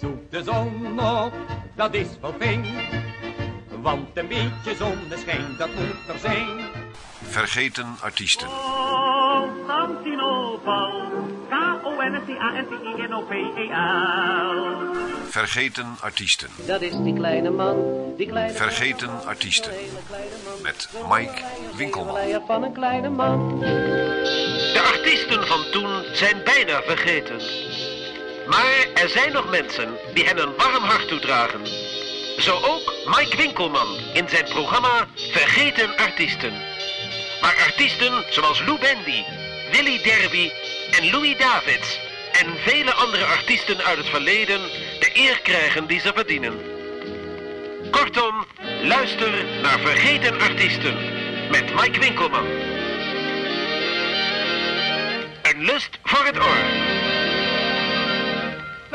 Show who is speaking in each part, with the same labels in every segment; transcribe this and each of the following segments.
Speaker 1: Zoek de zon op, dat is wel fijn. Want een beetje zonneschijn, dat moet er zijn.
Speaker 2: Vergeten artiesten.
Speaker 3: Constantinopel, K-O-N-S-T-A-N-T-I-N-O-P-E-L.
Speaker 2: Vergeten artiesten.
Speaker 4: Dat is die kleine man, die kleine
Speaker 2: Vergeten artiesten. Met Mike Winkelman.
Speaker 4: van een kleine man.
Speaker 5: De artiesten van toen zijn bijna vergeten. Maar er zijn nog mensen die hen een warm hart toedragen. Zo ook Mike Winkelman in zijn programma Vergeten Artiesten. Waar artiesten zoals Lou Bendy, Willy Derby en Louis Davids en vele andere artiesten uit het verleden de eer krijgen die ze verdienen. Kortom, luister naar Vergeten Artiesten met Mike Winkelman. Een lust voor het oor.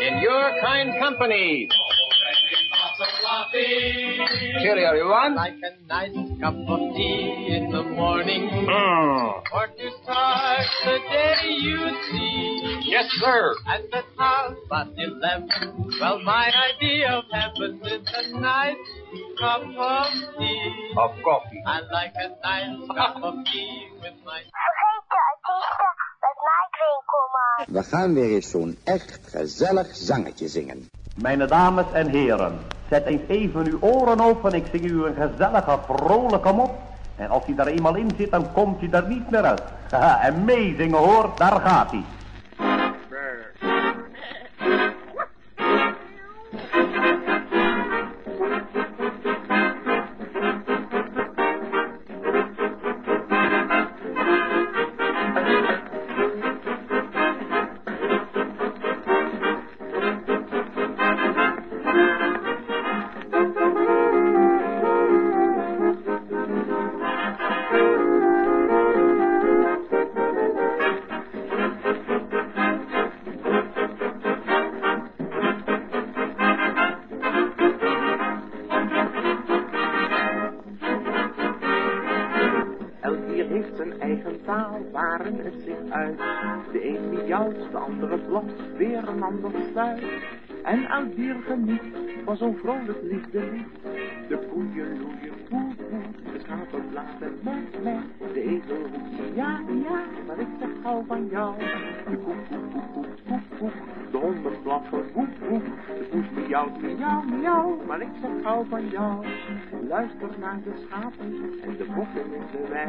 Speaker 6: In your kind company. Cheerio, everyone.
Speaker 7: Like a nice cup of tea in the morning.
Speaker 6: Mm.
Speaker 7: Or to start the day you see.
Speaker 6: Yes, sir.
Speaker 7: At the half past eleven. Well, my idea of heaven is a nice cup of tea.
Speaker 6: Of coffee.
Speaker 7: I like a nice cup of tea with my
Speaker 8: We gaan weer eens zo'n echt gezellig zangetje zingen.
Speaker 9: Mijn dames en heren, zet eens even uw oren open. Ik zing u een gezellige, vrolijke mop. En als hij daar eenmaal in zit, dan komt hij er niet meer uit. Haha, en meezingen hoor, daar gaat hij.
Speaker 10: Geniet van zo'n vrolijk liefdelied. De koeien loeien poe poe, de schapen blazen met met. De ezel roept ja ja, maar ik zeg hou van jou. De koe koe koe koe koe koe, de honden blaffen. Miauwt miauw miauw, maar ik zeg hou van jou. Luister naar de schapen en de bokken in de wei.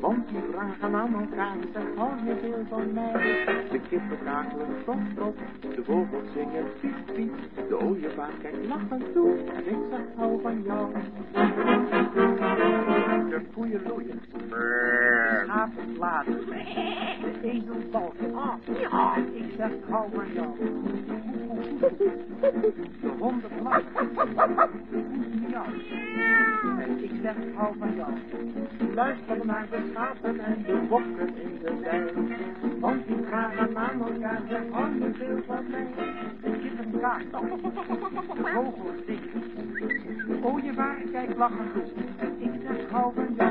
Speaker 10: Want die vragen aan elkaar, zeg hou veel van mij. De kippen kakelen stop stop, de vogels zingen piep piep. De ooievaar kijkt lachend toe en ik zeg hou van jou. De koeien loeien, de schapen blazen, de ezel balken af. Ja, ik zeg hou van jou. De honden miauwt. En ik zeg hou van jou. Luister naar de schapen en de bokken in de wei. Want die vragen aan elkaar, zeg hou je veel van mij. De kippen kaart, de vogels zingen. De ooievaar kijkt lachend toe. En ik zeg hou van jou.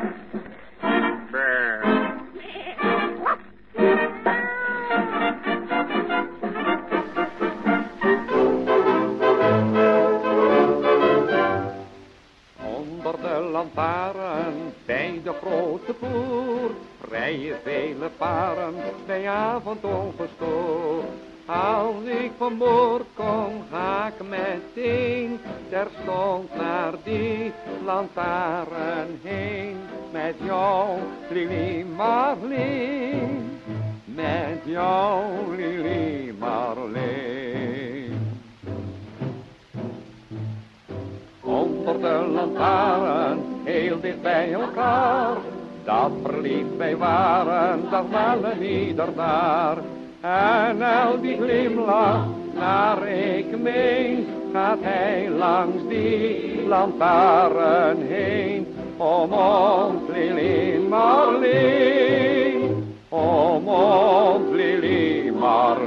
Speaker 9: Bij avond ongestoord. Als ik van boord kom, ga ik meteen terstond naar die lantaarn heen. Met jou, Lili Marleen, met jou, Lili Marleen. Onder de lantaarn, heel dicht bij elkaar, dat verliefd wij waren, dat wel een ieder daar. En al die glimlach naar ik gemeen gaat hij langs die lantaarn heen. Om ons Lili Marleen, om ons Lili Marleen.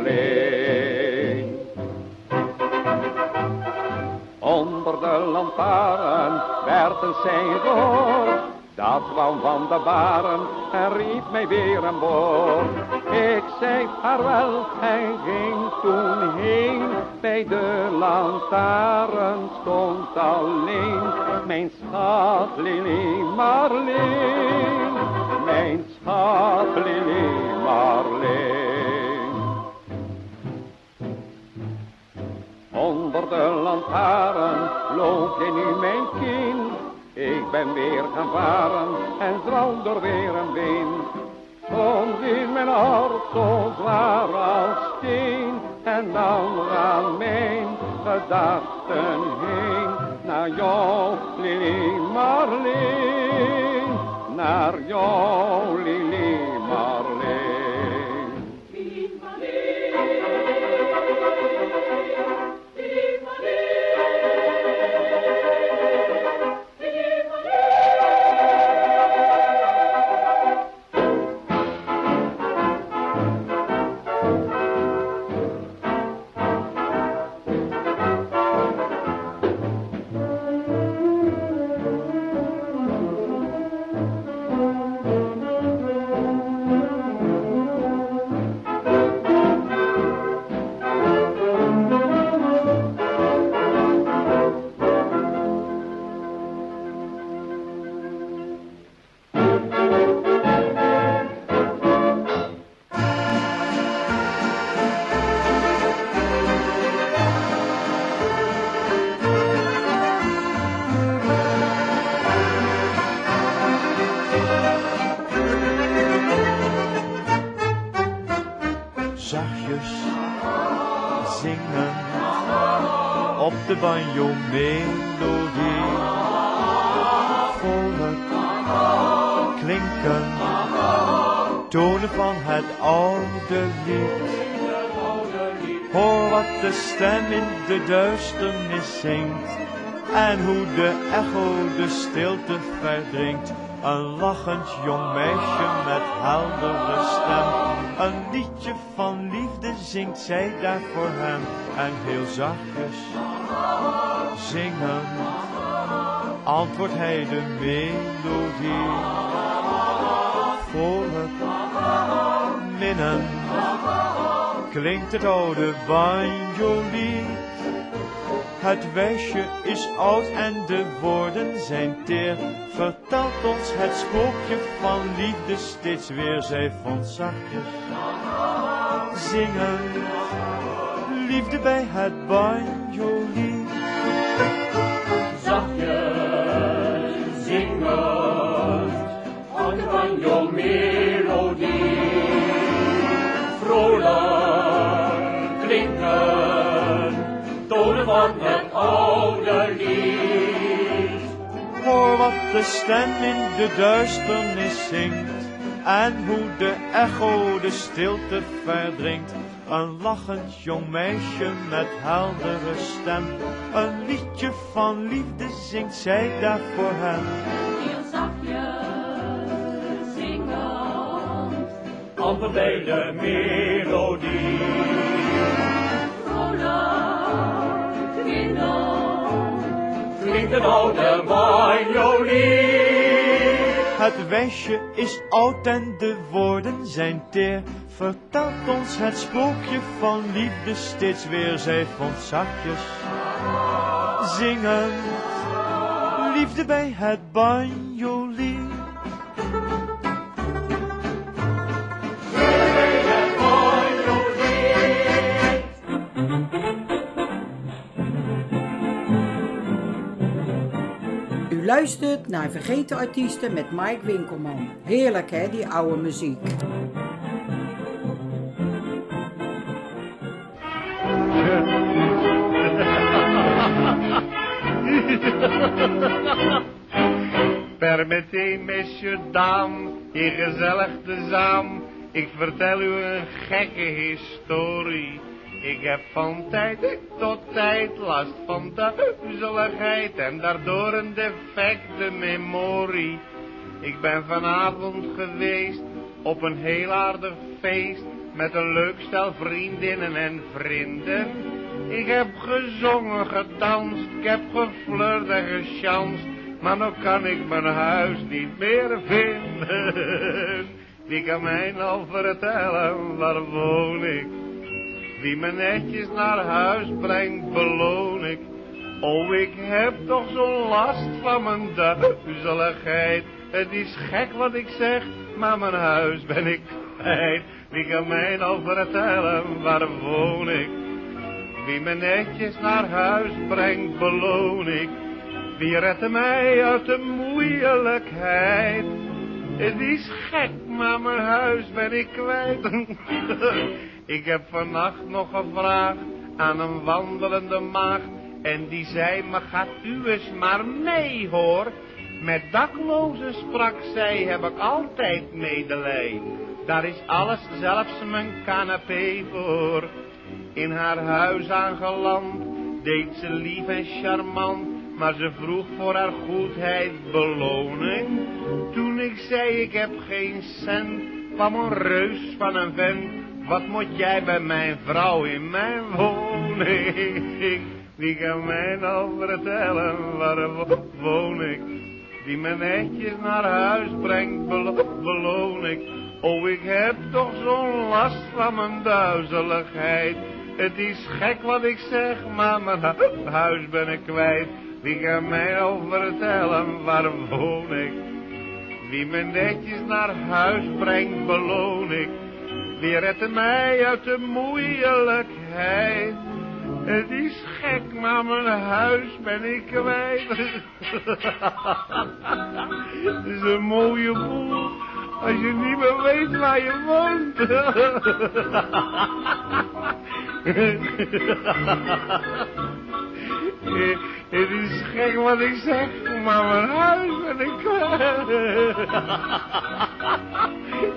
Speaker 9: Onder de lantaarn werd een sein gehoord. Dat kwam van de baren en riep mij weer aan boord. Ik zei vaarwel en ging toen heen. Bij de lantaarn stond alleen mijn schat Lili Marleen. Mijn schat Lili Marleen. Onder de lantaarn loop je nu mijn kind. Ik ben weer gaan varen en droom door weer een wind. Soms is mijn hart zo zwaar als steen. En dan gaan mijn gedachten heen. Naar jou, Lili Marleen. Naar jou, Lili
Speaker 11: de duisternis zingt en hoe de echo de stilte verdringt. Een lachend jong meisje met heldere stem. Een liedje van liefde zingt zij daar voor hem. En heel zachtjes zingen antwoordt hij de melodie. Vrolijk minnen klinkt het oude banjolied. Het wijsje is oud en de woorden zijn teer. Vertelt ons het sprookje van liefde steeds weer. Zij vond zachtjes zingen. Liefde bij het banjolied.
Speaker 12: De
Speaker 11: stem in de duisternis zingt. En hoe de echo de stilte verdringt. Een lachend jong meisje met heldere stem. Een liedje van liefde zingt zij daar voor hem.
Speaker 12: Heel zachtjes zingen, amper bij de melodie. Een oude banjolie.
Speaker 11: Het wijsje is oud en de woorden zijn teer. Vertelt ons het sprookje van liefde steeds weer. Zij vond zachtjes zingen. Liefde bij het banjolied.
Speaker 13: Luistert naar Vergeten Artiesten met Mike Winkelman. Heerlijk hè, die oude muziek.
Speaker 14: Permettez, messieurs, dames, hier gezellig tezaam. Ik vertel u een gekke historie. Ik heb van tijd tot tijd last van duizeligheid en daardoor een defecte memorie. Ik ben vanavond geweest op een heel aardig feest met een leuk stel vriendinnen en vrienden. Ik heb gezongen, gedanst, ik heb geflirt en gechanst, maar nu kan ik mijn huis niet meer vinden. Wie kan mij nou vertellen, waar woon ik? Wie me netjes naar huis brengt, beloon ik. Oh, ik heb toch zo'n last van mijn duizeligheid. Het is gek wat ik zeg, maar mijn huis ben ik kwijt. Wie kan mij nou vertellen, waar woon ik? Wie me netjes naar huis brengt, beloon ik. Wie redt mij uit de moeilijkheid? Het is gek, maar mijn huis ben ik kwijt. ik heb vannacht nog gevraagd aan een wandelende maagd. En die zei me, gaat u eens maar mee, hoor. Met daklozen sprak zij, heb ik altijd medelij. Daar is alles, zelfs mijn canapé voor. In haar huis aangeland, deed ze lief en charmant. Maar ze vroeg voor haar goedheid beloning. Toen ik zei, ik heb geen cent, kwam een reus van een vent. Wat moet jij bij mijn vrouw in mijn woning? Wie kan mij nou vertellen, waar woon ik? Die me netjes naar huis brengt, beloon ik. Oh, ik heb toch zo'n last van mijn duizeligheid. Het is gek wat ik zeg, maar mijn huis ben ik kwijt. Wie kan mij nou vertellen, waar woon ik? Wie me netjes naar huis brengt, beloon ik. Wie redt mij uit de moeilijkheid? Het is gek, maar mijn huis ben ik kwijt. Het is een mooie boel. Als je niet meer weet waar je woont. Het is gek wat ik zeg, maar mijn huis ben ik kwijt.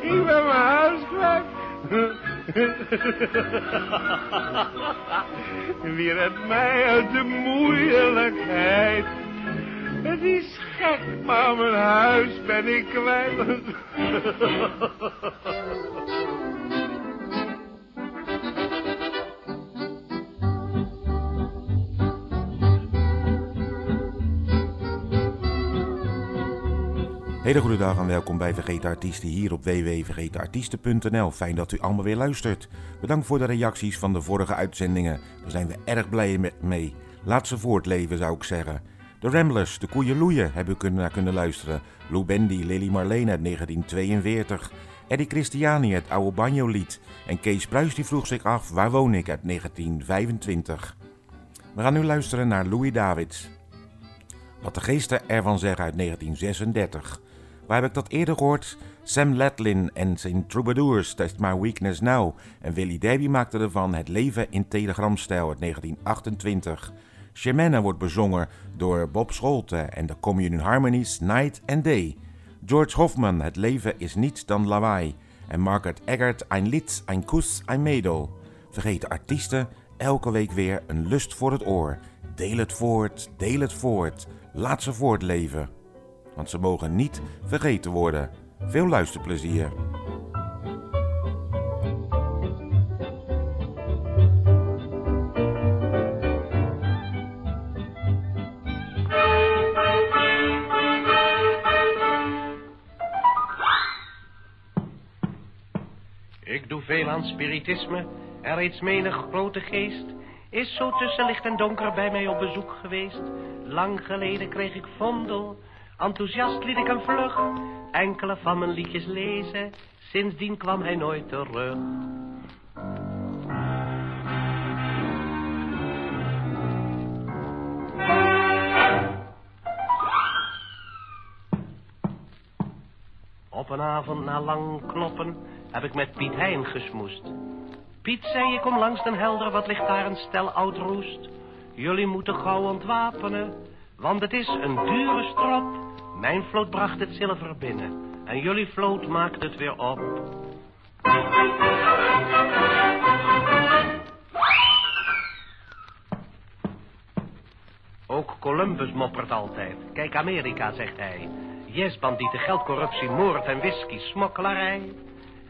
Speaker 14: Ik ben mijn huis kwijt. Wie redt mij uit de moeilijkheid? Het is gek, maar mijn huis ben ik kwijt.
Speaker 15: Hele goede dag en welkom bij Vergeten Artiesten hier op www.vergetenartiesten.nl. Fijn dat u allemaal weer luistert. Bedankt voor de reacties van de vorige uitzendingen. Daar zijn we erg blij mee. Laat ze voortleven zou ik zeggen. De Ramblers, de Koeien hebben u kunnen, naar kunnen luisteren. Lou Bendy, Lily Marlene uit 1942. Eddie Christiani, het oude banjo-lied. En Kees Pruis die vroeg zich af, waar woon ik uit 1925. We gaan nu luisteren naar Louis Davids. Wat de geesten ervan zeggen uit 1936. Waar heb ik dat eerder gehoord? Sam Latlin en zijn Troubadours, Test My Weakness Now. En Willie Davy maakte ervan Het leven in telegramstijl uit 1928. Shemana wordt bezongen door Bob Scholte en de Communion Harmonies Night and Day. George Hoffman, Het leven is niets dan lawaai. En Margaret Eggert, Ein Lied, Ein Kuss, Ein Mädel. Vergeet artiesten, elke week weer een lust voor het oor. Deel het voort, deel het voort. Laat ze voortleven. Want ze mogen niet vergeten worden. Veel luisterplezier.
Speaker 16: Ik doe veel aan spiritisme. Er reeds menig grote geest is zo tussen licht en donker bij mij op bezoek geweest. Lang geleden kreeg ik vondel, enthousiast liet ik hem vlug. Enkele van mijn liedjes lezen, sindsdien kwam hij nooit terug. Op een avond na lang kloppen heb ik met Piet Hein gesmoest. Piet zei, ik kom langs den helder, wat ligt daar een stel oud roest. Jullie moeten gauw ontwapenen, want het is een dure strop. Mijn vloot bracht het zilver binnen. En jullie vloot maakt het weer op. Ook Columbus moppert altijd. Kijk Amerika, zegt hij. Yes, bandieten, geldcorruptie, moord en whisky, smokkelarij.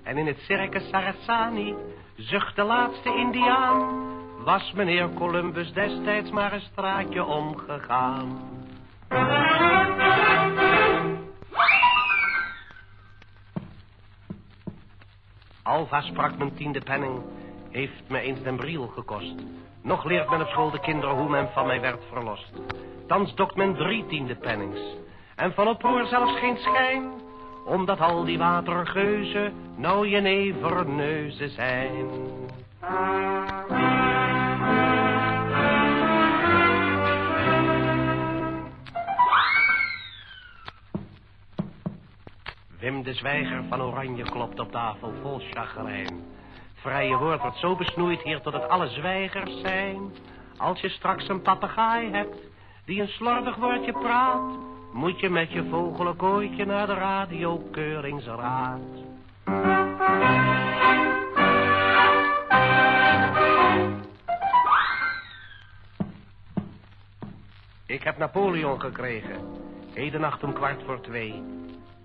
Speaker 16: En in het circus Sarasani zucht de laatste indiaan. Was meneer Columbus destijds maar een straatje omgegaan. Alva sprak mijn tiende penning, heeft me eens den briel gekost. Nog leert men op school de kinderen hoe men van mij werd verlost. Thans dokt men drie tiende pennings. En van oproer zelfs geen schijn. Omdat al die watergeuzen nou neverneuzen zijn. Wim de Zwijger van Oranje klopt op tafel vol chagrijn. Vrije woord wordt zo besnoeid hier tot het alle zwijgers zijn. Als je straks een papegaai hebt die een slordig woordje praat... moet je met je vogelkooitje naar de radiokeuringsraad. Ik heb Napoleon gekregen. Hedenacht om kwart voor twee.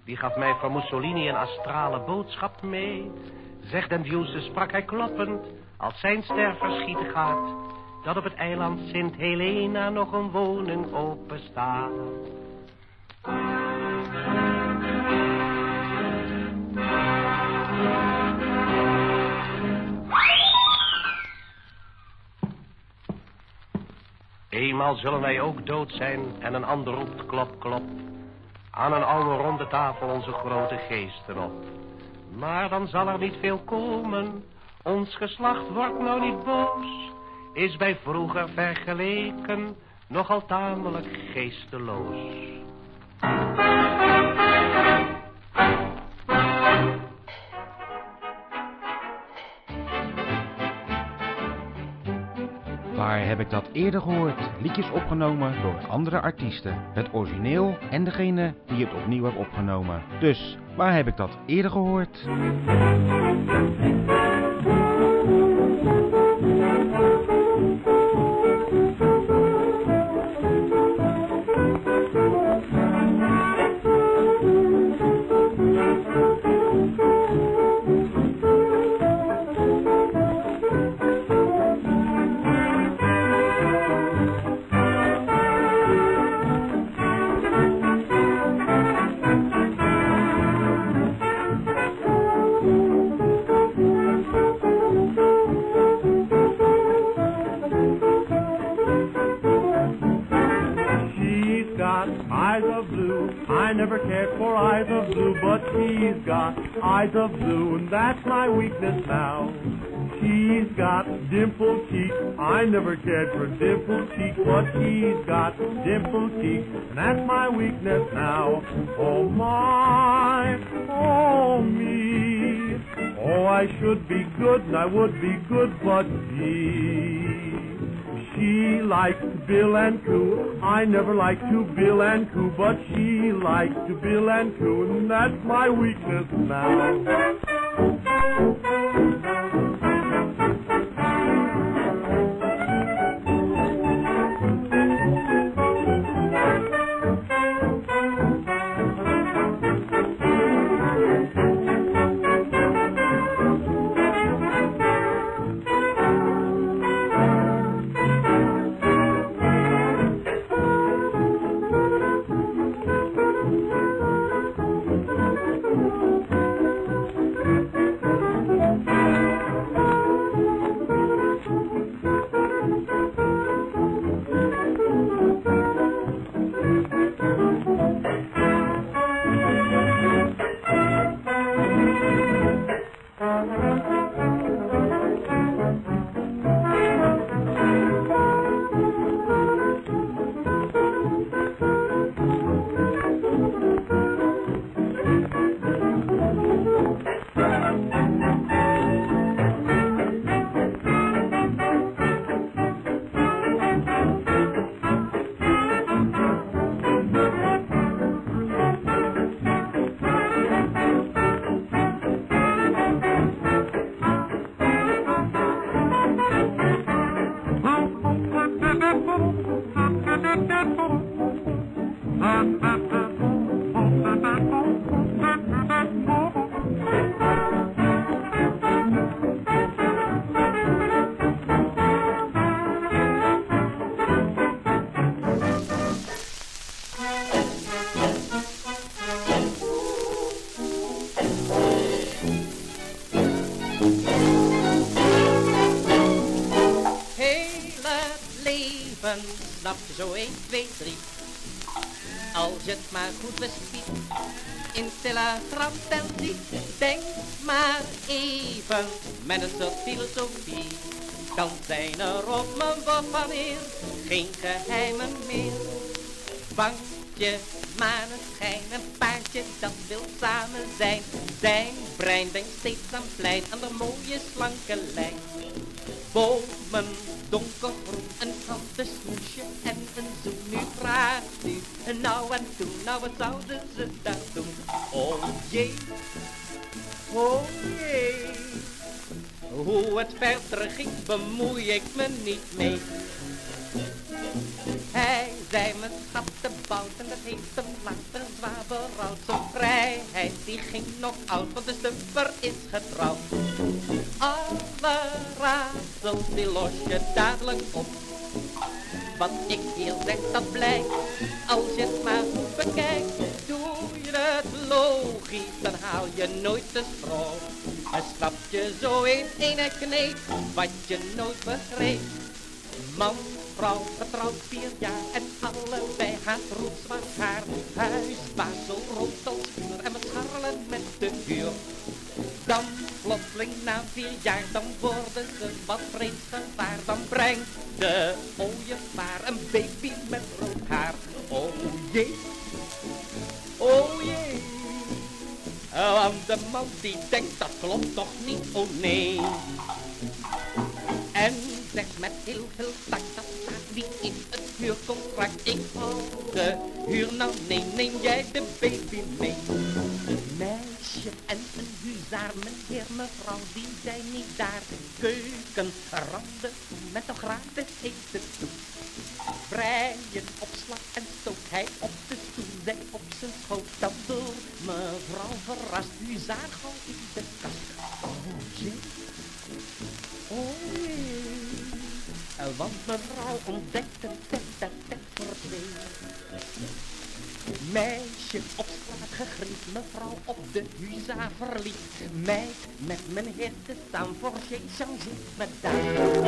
Speaker 16: Die gaf mij van Mussolini een astrale boodschap mee. Zegt den sprak hij kloppend, als zijn ster verschieten gaat, dat op het eiland Sint Helena nog een woning open staat. Eenmaal zullen wij ook dood zijn en een ander roept klop klop. Aan een oude ronde tafel onze grote geesten op. Maar dan zal er niet veel komen. Ons geslacht wordt nou niet boos. Is bij vroeger vergeleken nogal tamelijk geesteloos.
Speaker 15: Waar heb ik dat eerder gehoord? Liedjes opgenomen door andere artiesten. Het origineel en degene die het opnieuw heeft opgenomen. Dus, waar heb ik dat eerder gehoord?
Speaker 12: Got eyes of blue. I never cared for eyes of blue, but she's got eyes of blue, and that's my weakness now. She's got dimpled cheeks. I never cared for dimpled cheeks, but she's got dimpled cheeks, and that's my weakness now. Oh my, oh me. Oh, I should be good, and I would be good, but gee. She likes to bill and coo. I never liked to bill and coo, but she likes to bill and coo, and that's my weakness now.
Speaker 17: Hele geen geheimen meer. Bankje, maneschijn, een paardje dat wil samen zijn. Zijn brein denkt steeds aan plein, aan de mooie slanke lijn. Bomen, donkergroen, een smoesje en een zoen. Nu vraagt u, nou en toen, nou wat zouden ze daar doen? Oh jee, oh jee. Hoe het verder ging, bemoei ik me niet mee. Los je dadelijk op. Wat ik hier zeg, dat blijkt, als je het maar goed bekijkt. Doe je het logisch, dan haal je nooit de stroom. En snap je zo in ene kneep, wat je nooit begreep. Man, vrouw, getrouwd vier jaar brengt de ooievaar een baby met rood haar. Oh jee, oh jee. Want de man die denkt dat klopt toch niet, oh nee. En zegt met heel veel tact, dat staat niet in het huurcontract. Ik val de huur, nou nee, neem jij de baby mee. Meisje en een huzaar, meneer, mevrouw, die zijn niet daar. Keuken, randen, de huza verliefd. Meid met mijn heer te staan voor geen changeert me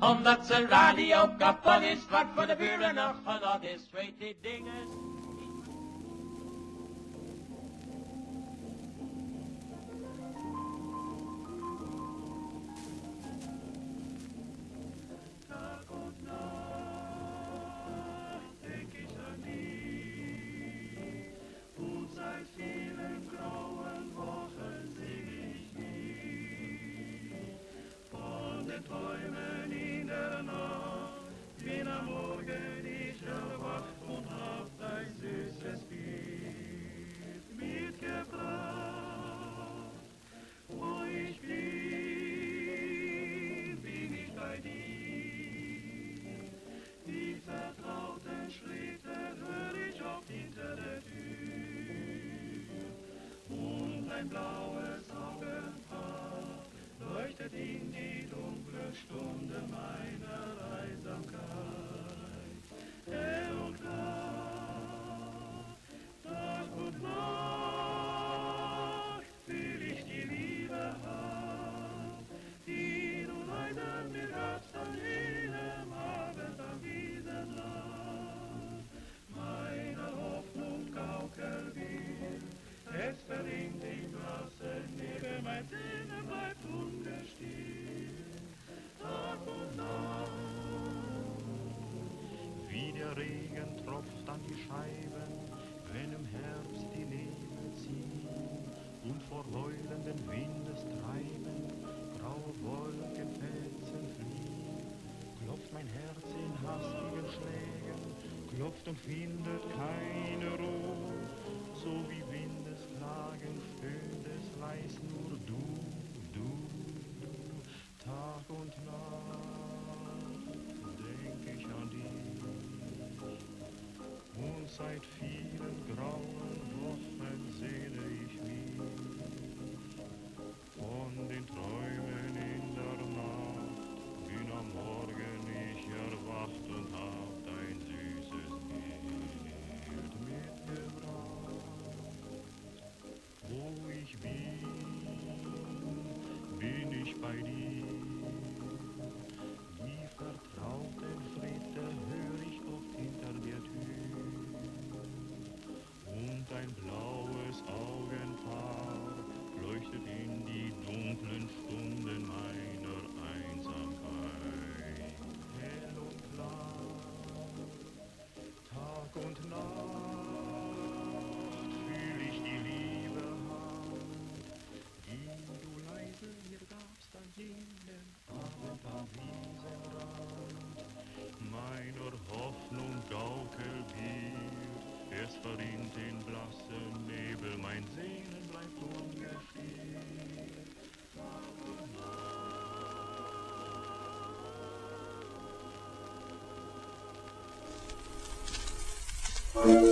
Speaker 18: omdat ze radio kapot is, wat voor de buren nog oh, genot is, weet die dingen.
Speaker 19: und findet keine Ruhe, so wie Windesklagen stöhnt es weiß nur du, du, du, Tag und Nacht denk ich an dich. Und seit vielen grauen Wochen sehne
Speaker 20: Bye.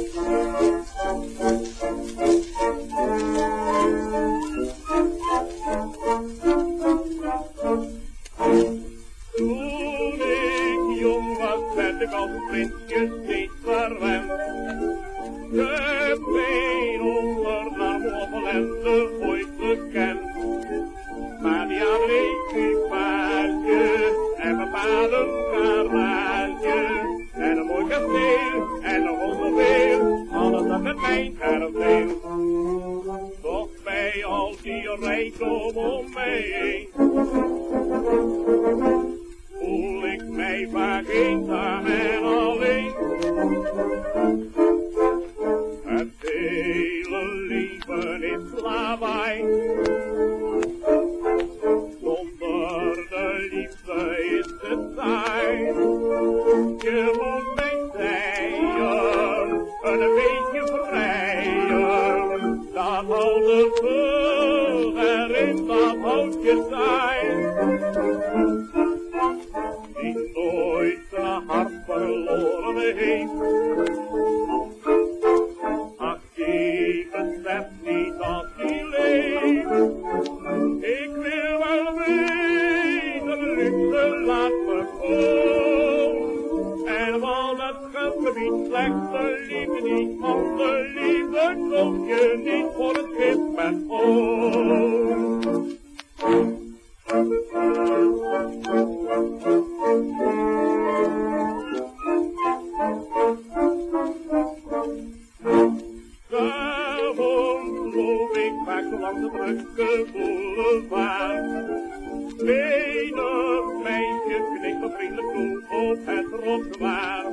Speaker 20: het.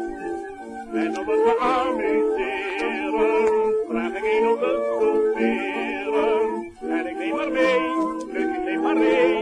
Speaker 20: En op het amuseren, vraag ik een op het stofferen. En ik neem maar mee, leuk ik neem maar mee.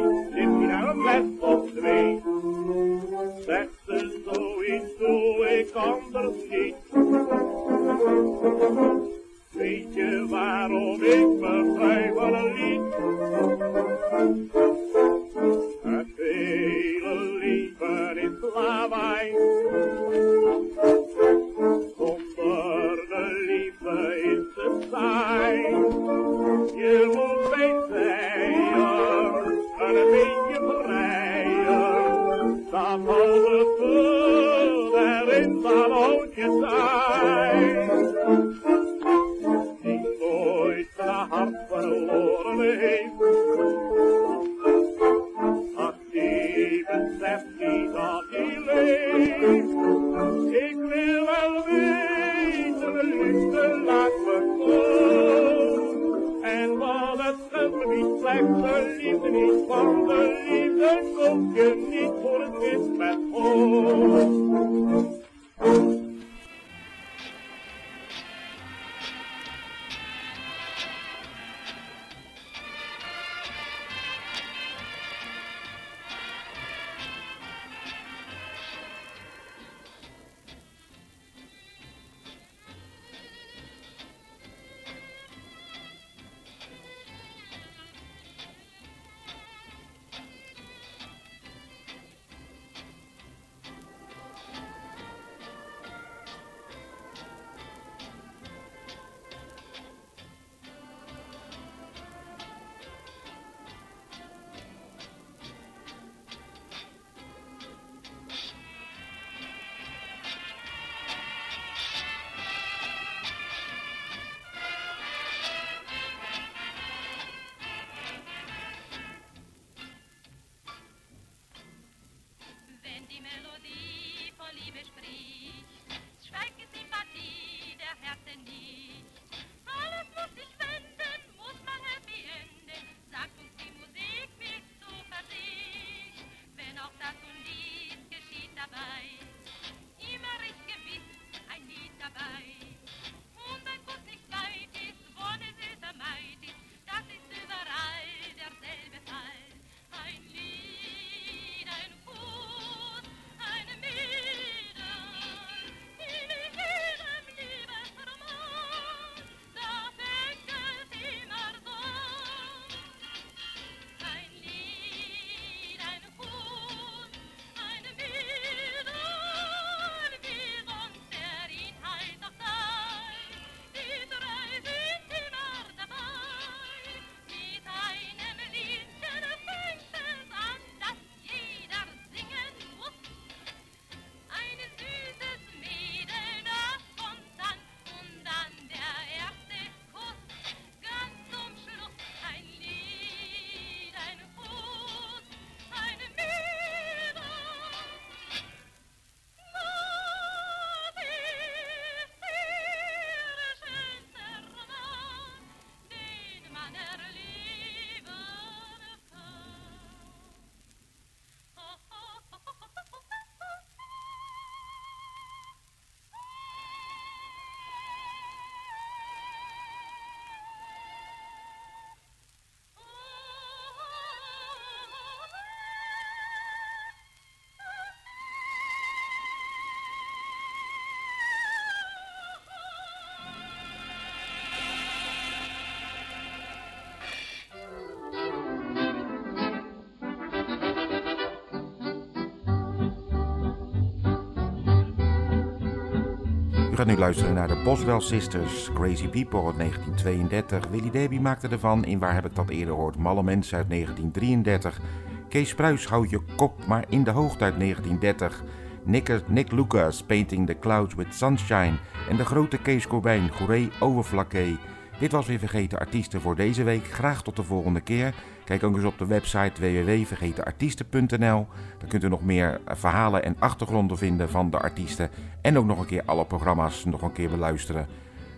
Speaker 15: Gaat nu luisteren naar de Boswell Sisters, Crazy People uit 1932. Willy Derby maakte ervan in Waar heb ik dat eerder gehoord? Malle Mensen uit 1933. Kees Pruis, Houd je kop maar in de hoogte uit 1930. Nick, Nick Lucas, Painting the Clouds with Sunshine. En de grote Kees Corbijn, Gouré Overflakke. Dit was weer Vergeten Artiesten voor deze week. Graag tot de volgende keer. Kijk ook eens op de website www.vergetenartiesten.nl. Daar kunt u nog meer verhalen en achtergronden vinden van de artiesten. En ook nog een keer alle programma's nog een keer beluisteren.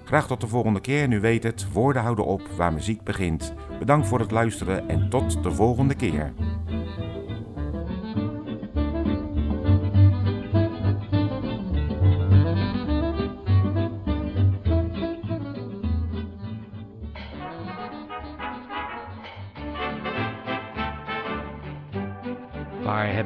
Speaker 15: Graag tot de volgende keer. Nu weet het, woorden houden op waar muziek begint. Bedankt voor het luisteren en tot de volgende keer.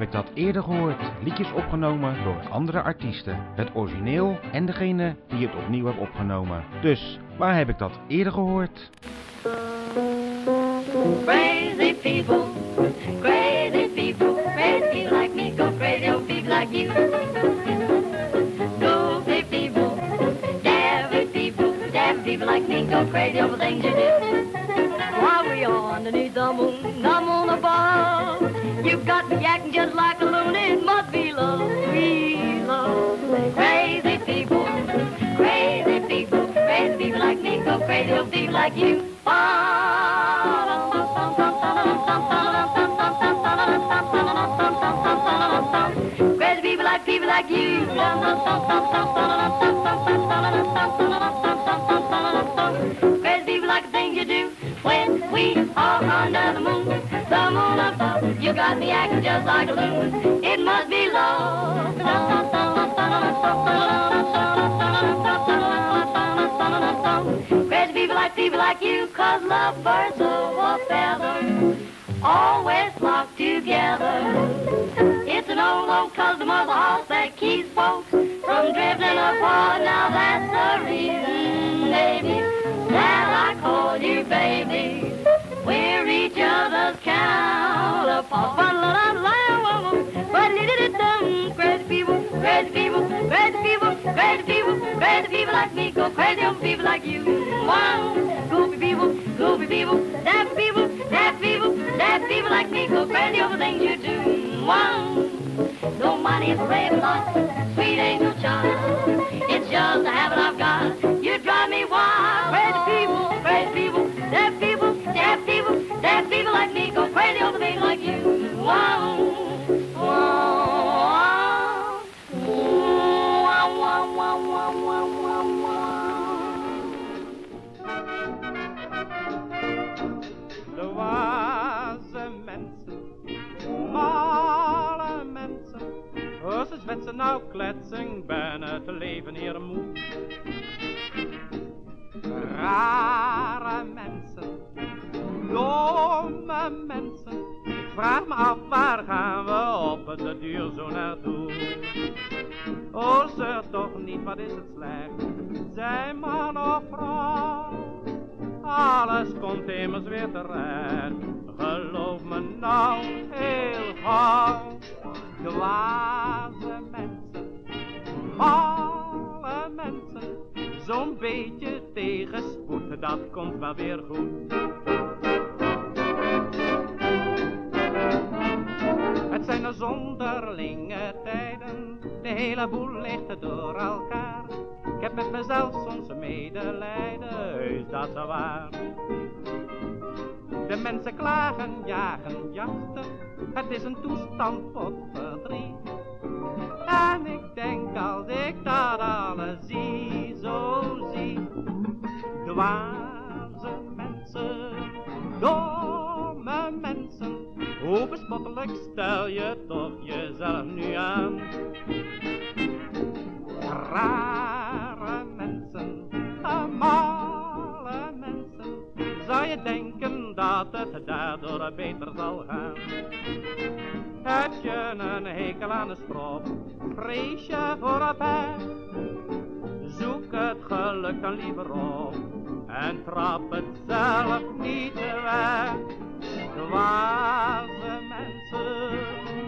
Speaker 12: Ik dat eerder gehoord? Liedjes opgenomen door andere artiesten. Het origineel en degene die het opnieuw heeft opgenomen. Dus, waar heb ik dat eerder gehoord?
Speaker 21: Crazy people, crazy people, crazy people like me, go crazy people like you. Goofy people, daffy people, daffy people like me, go crazy over things you do. While we are underneath the moon, the moon above, you've got me acting just like a loon. it must be love, we love. Crazy people, crazy people, crazy people like me, go crazy over people like you. Crazy people like people like you. Got me acting just like a loon. It must be love. Crazy people like people like you, cause love birds of a feather always flock together. It's an old, old custom of the house that keeps folks from drifting apart. Now that's the reason, baby, that I call you baby. Like me go crazy over people like you. Wow, goofy people, goofy people, daft people, daft people, daft people like me go crazy over things you do. Wow, no money is a raven lot, sweet angel child. It's just a habit I've got. You drive me wild.
Speaker 22: Als ze zwetsen nou kletsen, ben het leven hier moe. Rare mensen, domme mensen, ik vraag me af waar gaan we op de duur zo naartoe. Oh, zeur toch niet, wat is het slecht, zijn man of vrouw. Alles komt immers weer terecht, geloof me nou heel gauw. Dwaze mensen, malle mensen, zo'n beetje tegenspoed, dat komt wel weer goed. Het zijn er zonderlinge tijden, de hele boel ligt door elkaar. Heb met mezelf soms medelijden, is dat zo waar? De mensen klagen, jagen, jachten, het is een toestand vol verdriet. En ik denk als ik dat alles zie, zo zie, dwaze mensen, domme mensen, hoe bespottelijk stel je toch jezelf nu aan? Rare denken dat het daardoor beter zal gaan? Heb je een hekel aan de strop, vrees je voor een pijn? Zoek het geluk dan liever op en trap het zelf niet weg. Dwaze mensen,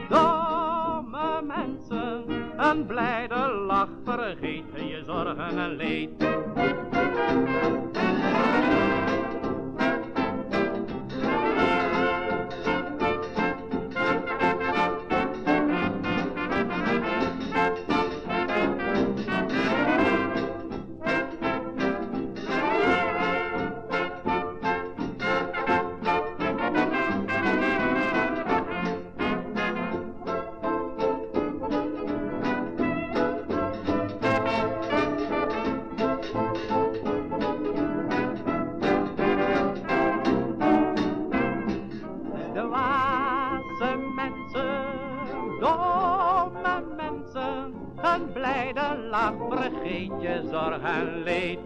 Speaker 22: domme mensen, een blijde lach
Speaker 7: vergeet je zorgen en leed. Blijde lach vergeet je zorg en leed.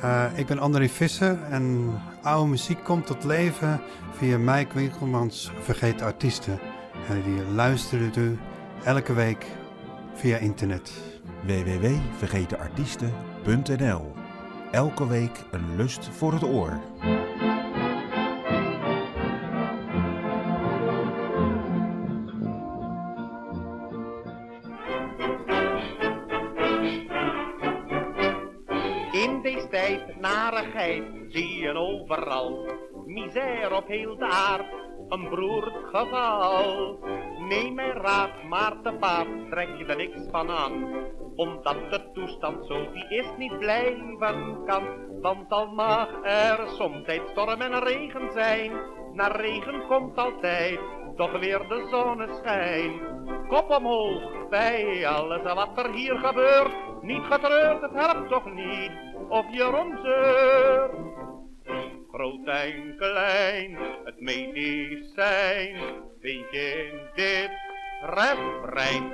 Speaker 23: Eh, ik ben André Visser en oude muziek komt tot leven via Mike Winkelmans Vergeet Artiesten. En die luistert u elke week via internet.
Speaker 15: www.vergetenartiesten.nl Elke week een lust voor het oor.
Speaker 14: In deze tijd narigheid zie je overal. Misère op heel de aard, een beroerd geval. Neem mijn raad, maar te paard trek je er niks van aan. Omdat de toestand zo die is niet blijven kan. Want al mag er soms storm en regen zijn. Na regen komt altijd toch weer de zonneschijn. Kop omhoog bij alles wat er hier gebeurt. Niet getreurd, het helpt toch niet of je romzeurt. Groot en klein, het medicijn vind je in dit refrein.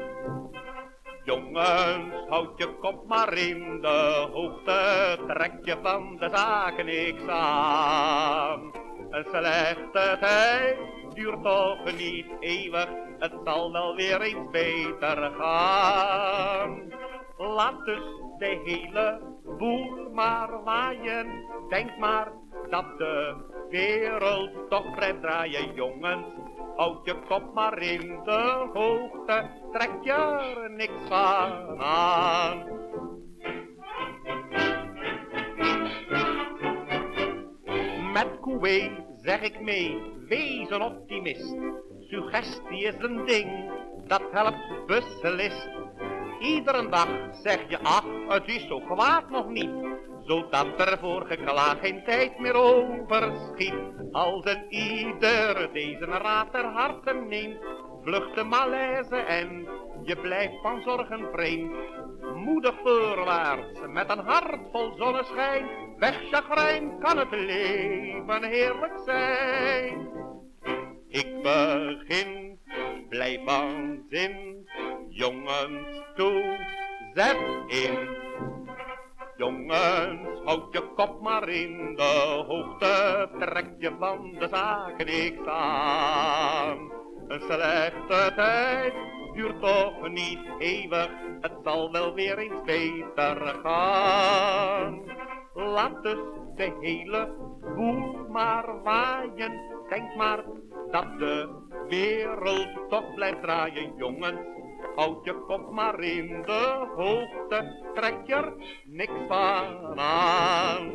Speaker 14: Jongens, houd je kop maar in de hoogte, trek je van de zaken niks aan. Een slechte tijd duurt toch niet eeuwig, het zal wel weer eens beter gaan. Laat dus de hele boel maar waaien, denk maar dat de wereld toch blijft draaien, jongens. Houd je kop maar in de hoogte, trek je er niks van aan. Met Kuwait zeg ik mee, wees een optimist. Suggestie is een ding, dat helpt beslist. Iedere dag zeg je, ach, het is zo kwaad nog niet. Zodat er voor geklaag geen tijd meer overschiet. Als een ieder deze raad ter harte neemt, vlucht de malaise en je blijft van zorgen vreemd. Moedig voorwaarts, met een hart vol zonneschijn, weg kan het leven heerlijk zijn. Ik begin, blijf van zin, jongens toe, zet in. Jongens, houd je kop maar in de hoogte, trek je van de zaken niks aan. Een slechte tijd duurt toch niet eeuwig, het zal wel weer eens beter gaan. Laat dus de hele boel maar waaien, denk maar dat de wereld toch blijft draaien, jongens. Houd je kop maar in de hoogte, trek er niks van aan.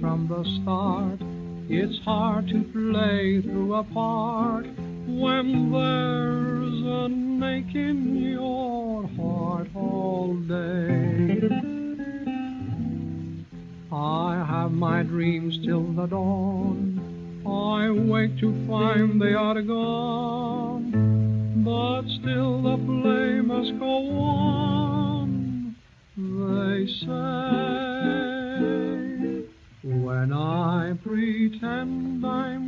Speaker 24: From the start.
Speaker 25: It's hard to play through a part when there's an ache in your heart all day. I have my dreams till the dawn. I wake to find they are gone, but still the play must go on. They say when I pretend I'm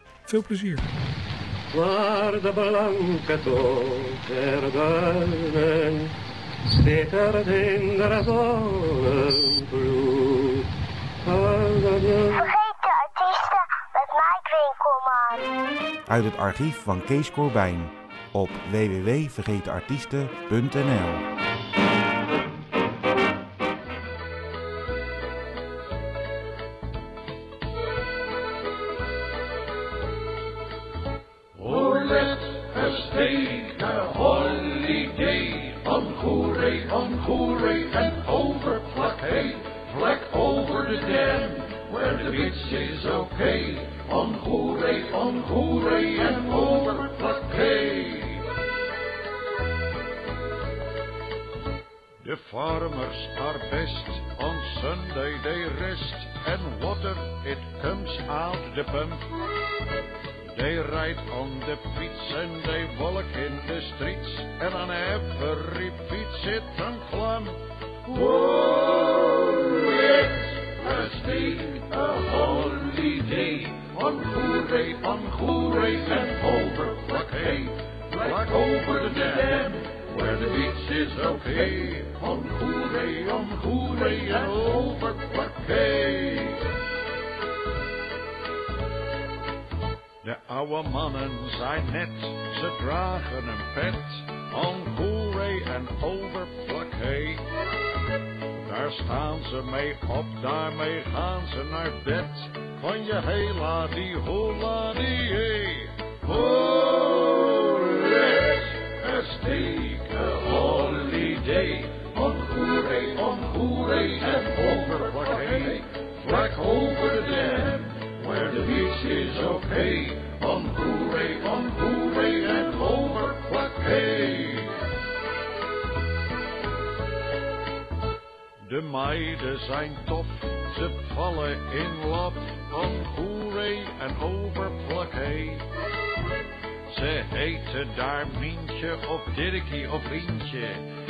Speaker 24: Veel plezier.
Speaker 25: Guarda blanca duinen, steter tindere zonnen bloed.
Speaker 26: Vergeet de artiesten met Mike Winkelman.
Speaker 15: Uit het archief van Kees Corbijn op www.vergetenartiesten.nl
Speaker 25: us take a holiday on Goeree, on Goeree and over Vlakke, vlak over the dam, where the beach is okay. On Goeree, on Goeree and over Vlakke.
Speaker 27: The farmers are best on Sunday they rest and water it comes out the pump. They ride on the fiets and they walk in the streets and on every fiets sit een klam.
Speaker 25: Oh, let us take a holiday on Goeree, on Goeree and over Vlakke, vlak over the dam, where the beach is okay. On Goeree, on Goeree and over Vlakke.
Speaker 27: Oude mannen zijn net, ze dragen een pet, on Goeree en over Vlakke. Daar staan ze mee op, daarmee gaan ze naar bed. Van je hela die hola die hey.
Speaker 25: Let's take a holiday on Goeree, on Goeree and over Vlakke. Vlak over is okay. On Goeree, on Goeree and over Vlakke.
Speaker 27: De meiden zijn tof, ze vallen in lap van Goeree en overplakkee. Ze heten daar Mientje of Dirkie of Rientje.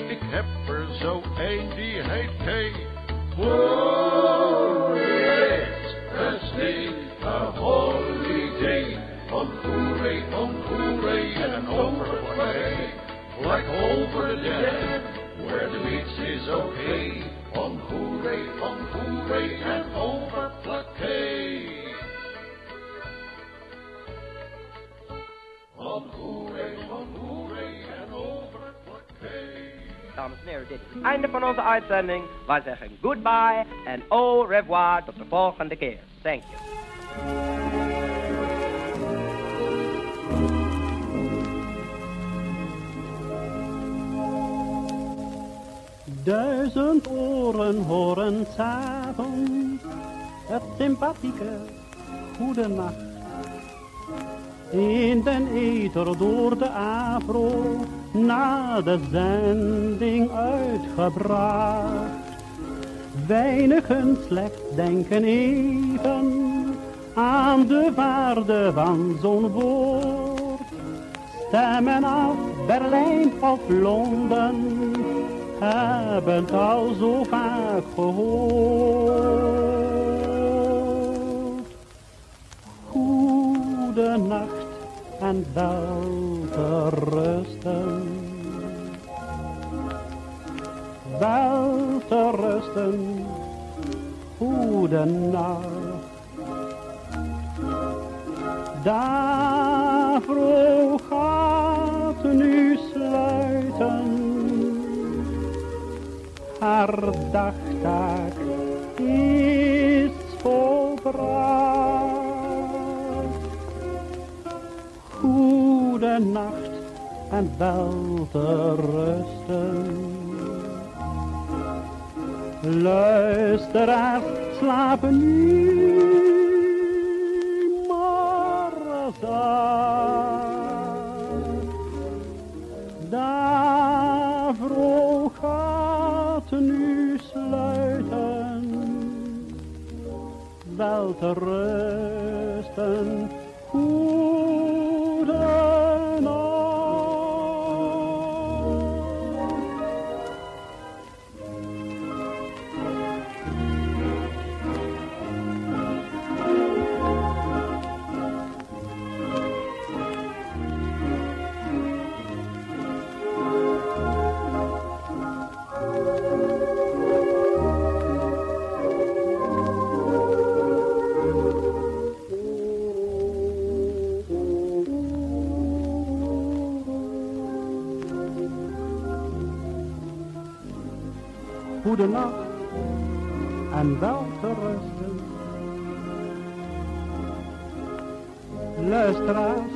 Speaker 27: Ik heb er zo een die heet Kay.
Speaker 25: Oh, a holiday on Goeree, on Goeree and over Vlakke. like over the dam, where the beach is okay. On Goeree, on Goeree and over Vlakke. On Goeree, on Goeree and over Vlakke.
Speaker 28: Dames en heren, dit is het einde van onze uitzending. Wij zeggen goodbye en au revoir tot de volgende keer. Thank you.
Speaker 29: Duizend oren horen s'avonds het sympathieke goede nacht. In den ether door de afro na de zending uitgebracht. Weinigen slechts denken even aan de waarde van zo'n woord. Stemmen af Berlijn of Londen hebben het al zo vaak gehoord. Goede nacht en wel te rusten. Wel te rusten, goede nacht. Daarvoor gaat nu sluiten haar dagtaak is volbracht. Goede nacht en wel te rusten. Luisteraars slapen nu maar Daarvoor gaat nu sluiten, wel Goede nacht en wel te rusten. Luisteraars,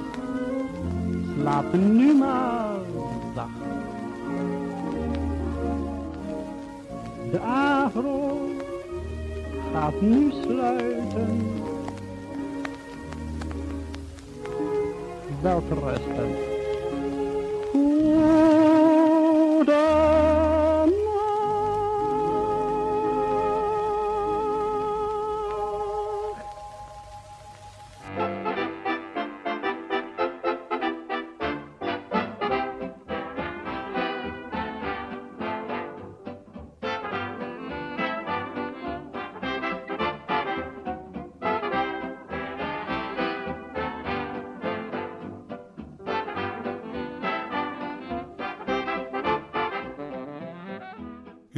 Speaker 29: slaap nu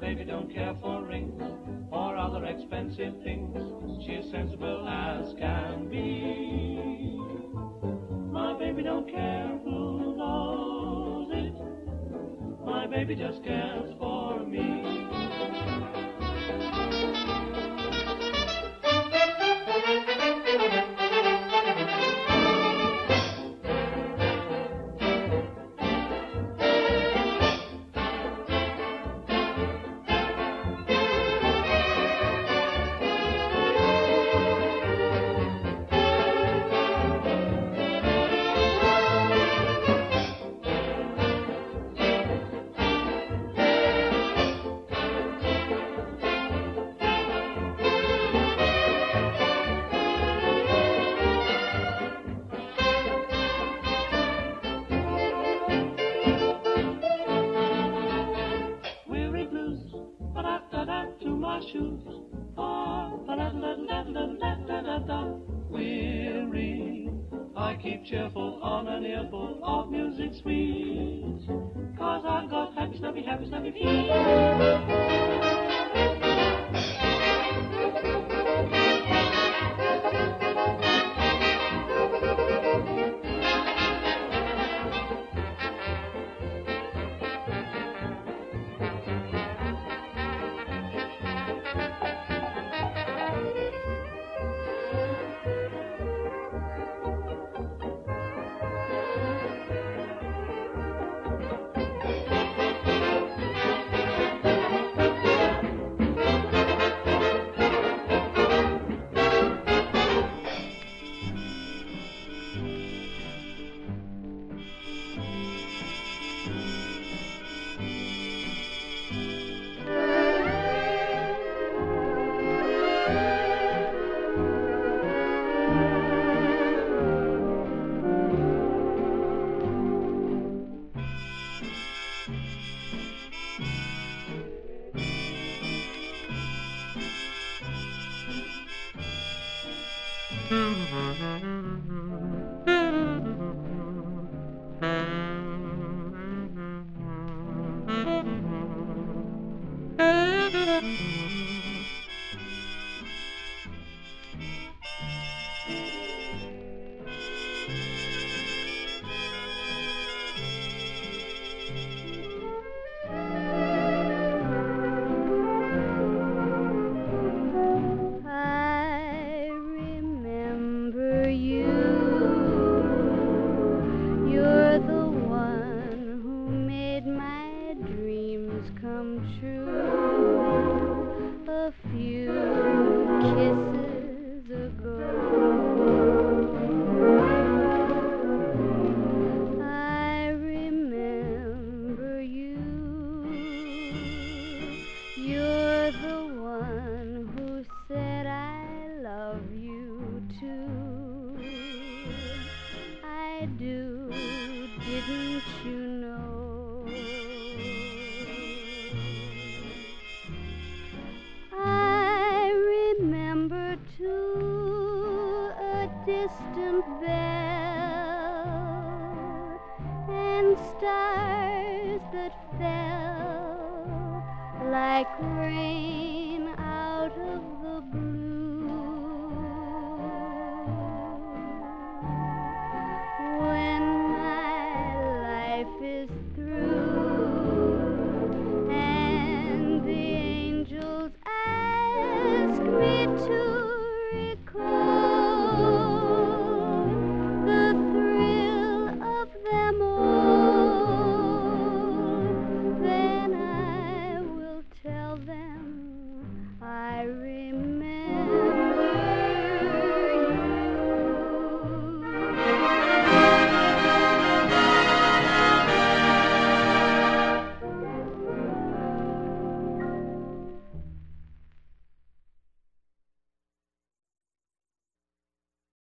Speaker 18: Baby don't care for rings or other expensive things. She's sensible as can be. My baby don't care who knows it. My baby just cares for me. Weary cheerful on an earful of music sweet. Cause I've got happy, snappy, happy, snappy feet.